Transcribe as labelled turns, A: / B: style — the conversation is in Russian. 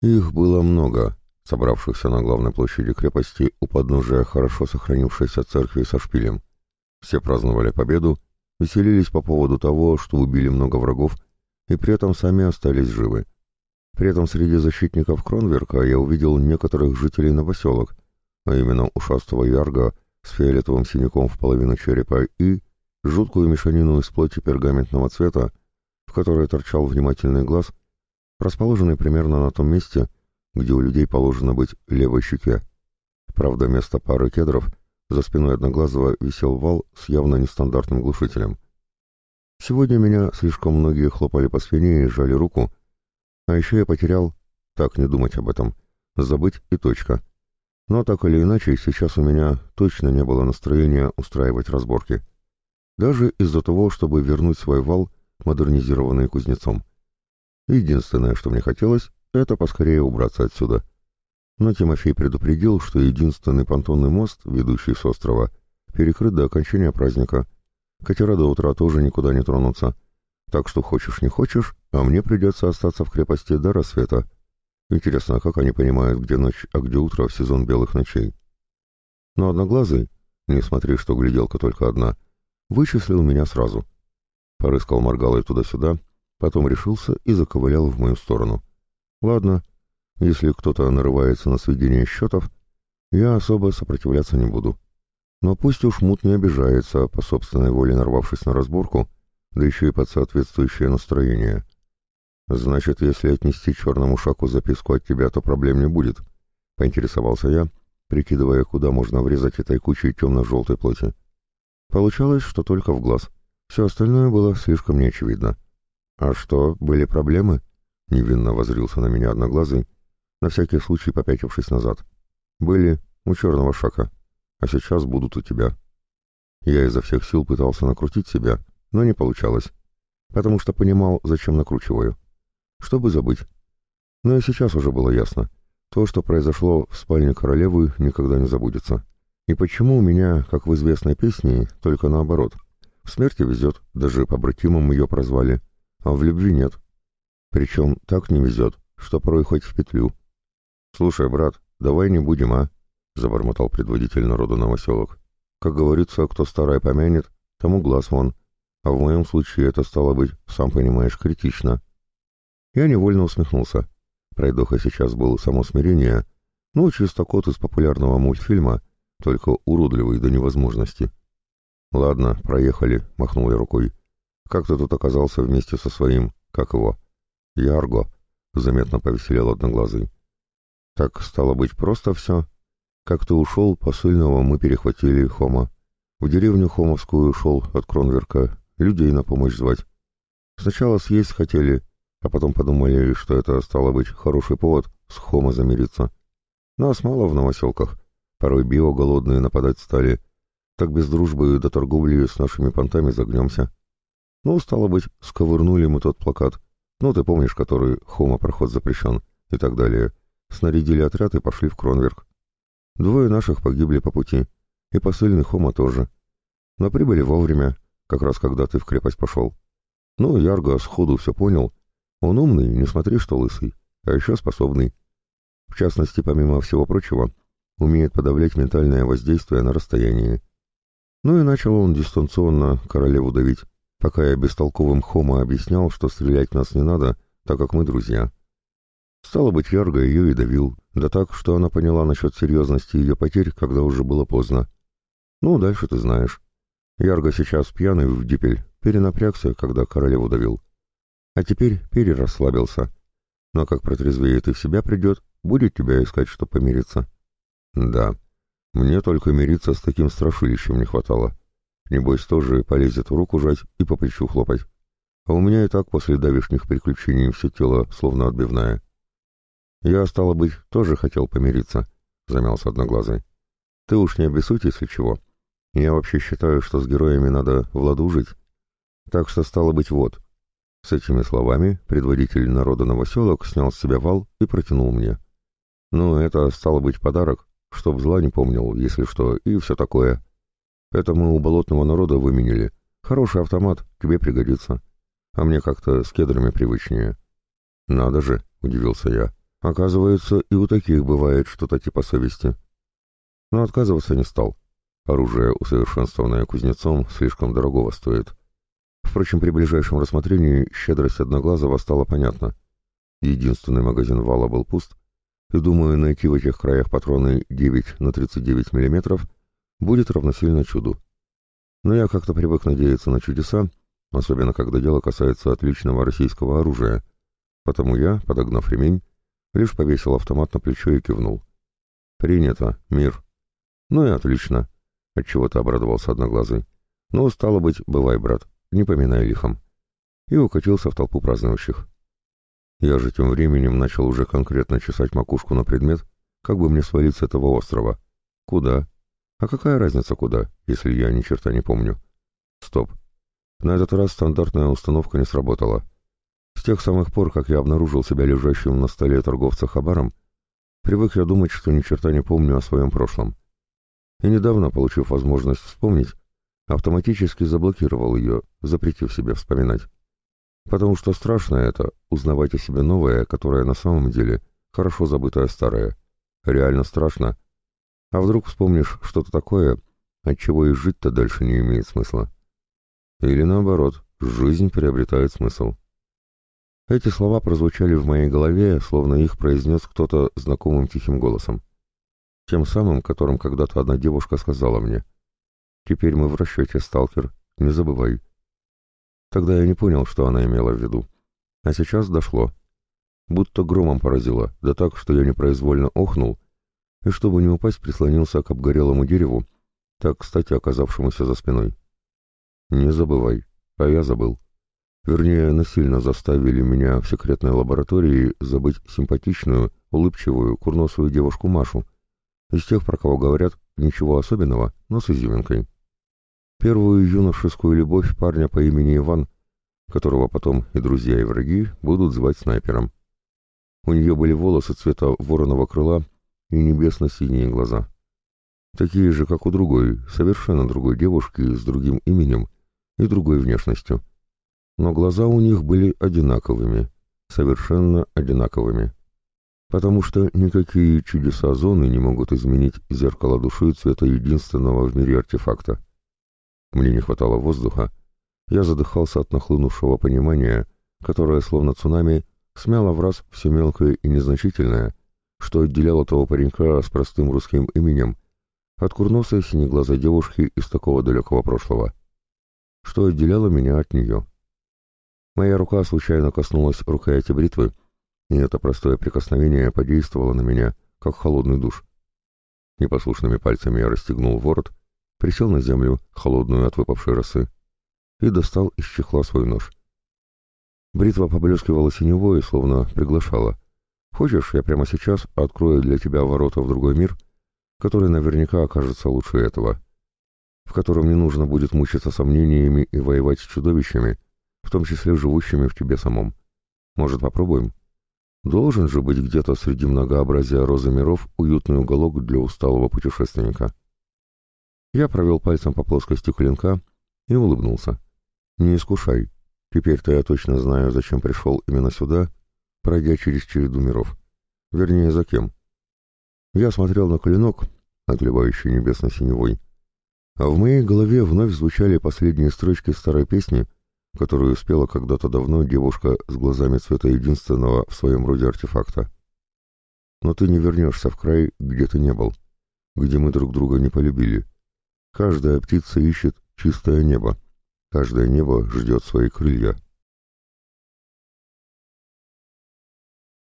A: Их было много, собравшихся на главной площади крепости у подножия хорошо сохранившейся церкви со шпилем. Все праздновали победу, веселились по поводу того, что убили много врагов, и при этом сами остались живы. При этом среди защитников Кронверка я увидел некоторых жителей новоселок, а именно ушастого ярга с фиолетовым синяком в половину черепа и жуткую мешанину из плоти пергаментного цвета, в которой торчал внимательный глаз, расположенный примерно на том месте, где у людей положено быть левой щеке. Правда, вместо пары кедров за спиной Одноглазого висел вал с явно нестандартным глушителем. Сегодня меня слишком многие хлопали по спине и сжали руку, а еще я потерял, так не думать об этом, забыть и точка. Но так или иначе, сейчас у меня точно не было настроения устраивать разборки. Даже из-за того, чтобы вернуть свой вал, модернизированный кузнецом. Единственное, что мне хотелось, это поскорее убраться отсюда. Но Тимофей предупредил, что единственный понтонный мост, ведущий с острова, перекрыт до окончания праздника. Катера до утра тоже никуда не тронутся. Так что хочешь не хочешь, а мне придется остаться в крепости до рассвета. Интересно, как они понимают, где ночь, а где утро в сезон белых ночей? Но Одноглазый, не смотри, что гляделка только одна, вычислил меня сразу. Порыскал моргалой туда-сюда, потом решился и заковылял в мою сторону. Ладно, если кто-то нарывается на сведение счетов, я особо сопротивляться не буду. Но пусть уж мут не обижается, по собственной воле нарвавшись на разборку, да еще и под соответствующее настроение. Значит, если отнести черному шаку записку от тебя, то проблем не будет, — поинтересовался я, прикидывая, куда можно врезать этой кучей темно-желтой плоти. Получалось, что только в глаз. Все остальное было слишком неочевидно. «А что, были проблемы?» — невинно возрился на меня одноглазый, на всякий случай попятившись назад. «Были у черного шака, а сейчас будут у тебя». Я изо всех сил пытался накрутить себя, но не получалось, потому что понимал, зачем накручиваю. Чтобы забыть. Но и сейчас уже было ясно. То, что произошло в спальне королевы, никогда не забудется. И почему у меня, как в известной песне, только наоборот. В смерти везет, даже побратимам ее прозвали, а в любви нет. Причем так не везет, что порой хоть в петлю. «Слушай, брат, давай не будем, а?» — забормотал предводитель народа новоселок. «Как говорится, кто старое помянет, тому глаз вон. А в моем случае это стало быть, сам понимаешь, критично». Я невольно усмехнулся. Пройдоха сейчас был само смирение, ну, чисто кот из популярного мультфильма, только уродливый до невозможности. «Ладно, проехали», — махнул я рукой. «Как ты тут оказался вместе со своим, как его?» «Ярго», — заметно повеселел одноглазый. «Так, стало быть, просто все. Как ты ушел, посыльного мы перехватили Хома. В деревню Хомовскую ушел от Кронверка, людей на помощь звать. Сначала съесть хотели, а потом подумали, что это стало быть хороший повод с Хома замириться. Нас мало в новоселках, порой био голодные нападать стали. Так без дружбы до торговли с нашими понтами загнемся. Ну, стало быть, сковырнули мы тот плакат, ну, ты помнишь, который Хома проход запрещен и так далее. Снарядили отряд и пошли в Кронверк. Двое наших погибли по пути, и посыльный Хома тоже. Но прибыли вовремя, как раз когда ты в крепость пошел. Ну, Ярго сходу все понял. Он умный, не смотри, что лысый, а еще способный. В частности, помимо всего прочего, умеет подавлять ментальное воздействие на расстоянии. Ну и начал он дистанционно королеву давить пока я бестолковым Хома объяснял, что стрелять нас не надо, так как мы друзья. Стало быть, Ярго ее и давил, да так, что она поняла насчет серьезности ее потерь, когда уже было поздно. Ну, дальше ты знаешь. Ярго сейчас пьяный в дипель, перенапрягся, когда королеву давил. А теперь перерасслабился. Но как протрезвеет и в себя придет, будет тебя искать, что помириться. Да, мне только мириться с таким страшилищем не хватало. Небось, тоже полезет руку жать и по плечу хлопать. А у меня и так после давешних приключений все тело словно отбивное. Я, стало быть, тоже хотел помириться, — замялся одноглазый. Ты уж не обессудь, если чего. Я вообще считаю, что с героями надо в ладу жить. Так что, стало быть, вот. С этими словами предводитель народа новоселок снял с себя вал и протянул мне. Ну, это, стало быть, подарок, чтоб зла не помнил, если что, и все такое. Это мы у болотного народа выменили. Хороший автомат, тебе пригодится. А мне как-то с кедрами привычнее. Надо же, удивился я. Оказывается, и у таких бывает что-то типа совести. Но отказываться не стал. Оружие, усовершенствованное кузнецом, слишком дорогого стоит. Впрочем, при ближайшем рассмотрении щедрость Одноглазого стала понятна. Единственный магазин вала был пуст, и, думаю, найти в этих краях патроны 9 на 39 мм будет равносильно чуду. Но я как-то привык надеяться на чудеса, особенно когда дело касается отличного российского оружия, потому я, подогнав ремень, лишь повесил автомат на плечо и кивнул. «Принято, мир». «Ну и отлично», — отчего-то обрадовался Одноглазый. «Ну, стало быть, бывай, брат, не поминай лихом». И укатился в толпу празднующих. Я же тем временем начал уже конкретно чесать макушку на предмет, как бы мне свалить с этого острова. Куда? А какая разница куда, если я ни черта не помню? Стоп. На этот раз стандартная установка не сработала. С тех самых пор, как я обнаружил себя лежащим на столе торговца хабаром, привык я думать, что ни черта не помню о своем прошлом. И недавно, получив возможность вспомнить, автоматически заблокировал ее, запретив себе вспоминать. Потому что страшно это — узнавать о себе новое, которое на самом деле хорошо забытое старое. Реально страшно. А вдруг вспомнишь что-то такое, от чего и жить-то дальше не имеет смысла. Или наоборот, жизнь приобретает смысл. Эти слова прозвучали в моей голове, словно их произнес кто-то знакомым тихим голосом. Тем самым, которым когда-то одна девушка сказала мне. «Теперь мы в расчете, сталкер, не забывай». Тогда я не понял, что она имела в виду. А сейчас дошло. Будто громом поразило, да так, что я непроизвольно охнул, и чтобы не упасть, прислонился к обгорелому дереву, так, кстати, оказавшемуся за спиной. Не забывай, а я забыл. Вернее, насильно заставили меня в секретной лаборатории забыть симпатичную, улыбчивую, курносую девушку Машу. Из тех, про кого говорят, ничего особенного, но с изюминкой первую юношескую любовь парня по имени Иван, которого потом и друзья, и враги будут звать снайпером. У нее были волосы цвета вороного крыла и небесно-синие глаза. Такие же, как у другой, совершенно другой девушки с другим именем и другой внешностью. Но глаза у них были одинаковыми, совершенно одинаковыми. Потому что никакие чудеса зоны не могут изменить зеркало души цвета единственного в мире артефакта. Мне не хватало воздуха. Я задыхался от нахлынувшего понимания, которое, словно цунами, смяло в раз все мелкое и незначительное, что отделяло того паренька с простым русским именем от курносой синеглазой девушки из такого далекого прошлого. Что отделяло меня от нее. Моя рука случайно коснулась рукояти бритвы, и это простое прикосновение подействовало на меня, как холодный душ. Непослушными пальцами я расстегнул ворот присел на землю, холодную от выпавшей росы, и достал из чехла свой нож. Бритва поблескивала синевой, словно приглашала. «Хочешь, я прямо сейчас открою для тебя ворота в другой мир, который наверняка окажется лучше этого, в котором не нужно будет мучиться сомнениями и воевать с чудовищами, в том числе живущими в тебе самом. Может, попробуем?» Должен же быть где-то среди многообразия розы миров уютный уголок для усталого путешественника. Я провел пальцем по плоскости клинка и улыбнулся. «Не искушай. Теперь-то я точно знаю, зачем пришел именно сюда, пройдя через череду миров. Вернее, за кем. Я смотрел на клинок, отливающий небесно-синевой, а в моей голове вновь звучали последние строчки старой песни, которую спела когда-то давно девушка с глазами цвета единственного в своем роде артефакта. «Но ты не вернешься в край, где ты не был, где мы друг друга не полюбили» Каждая птица ищет чистое небо, каждое небо ждет свои крылья.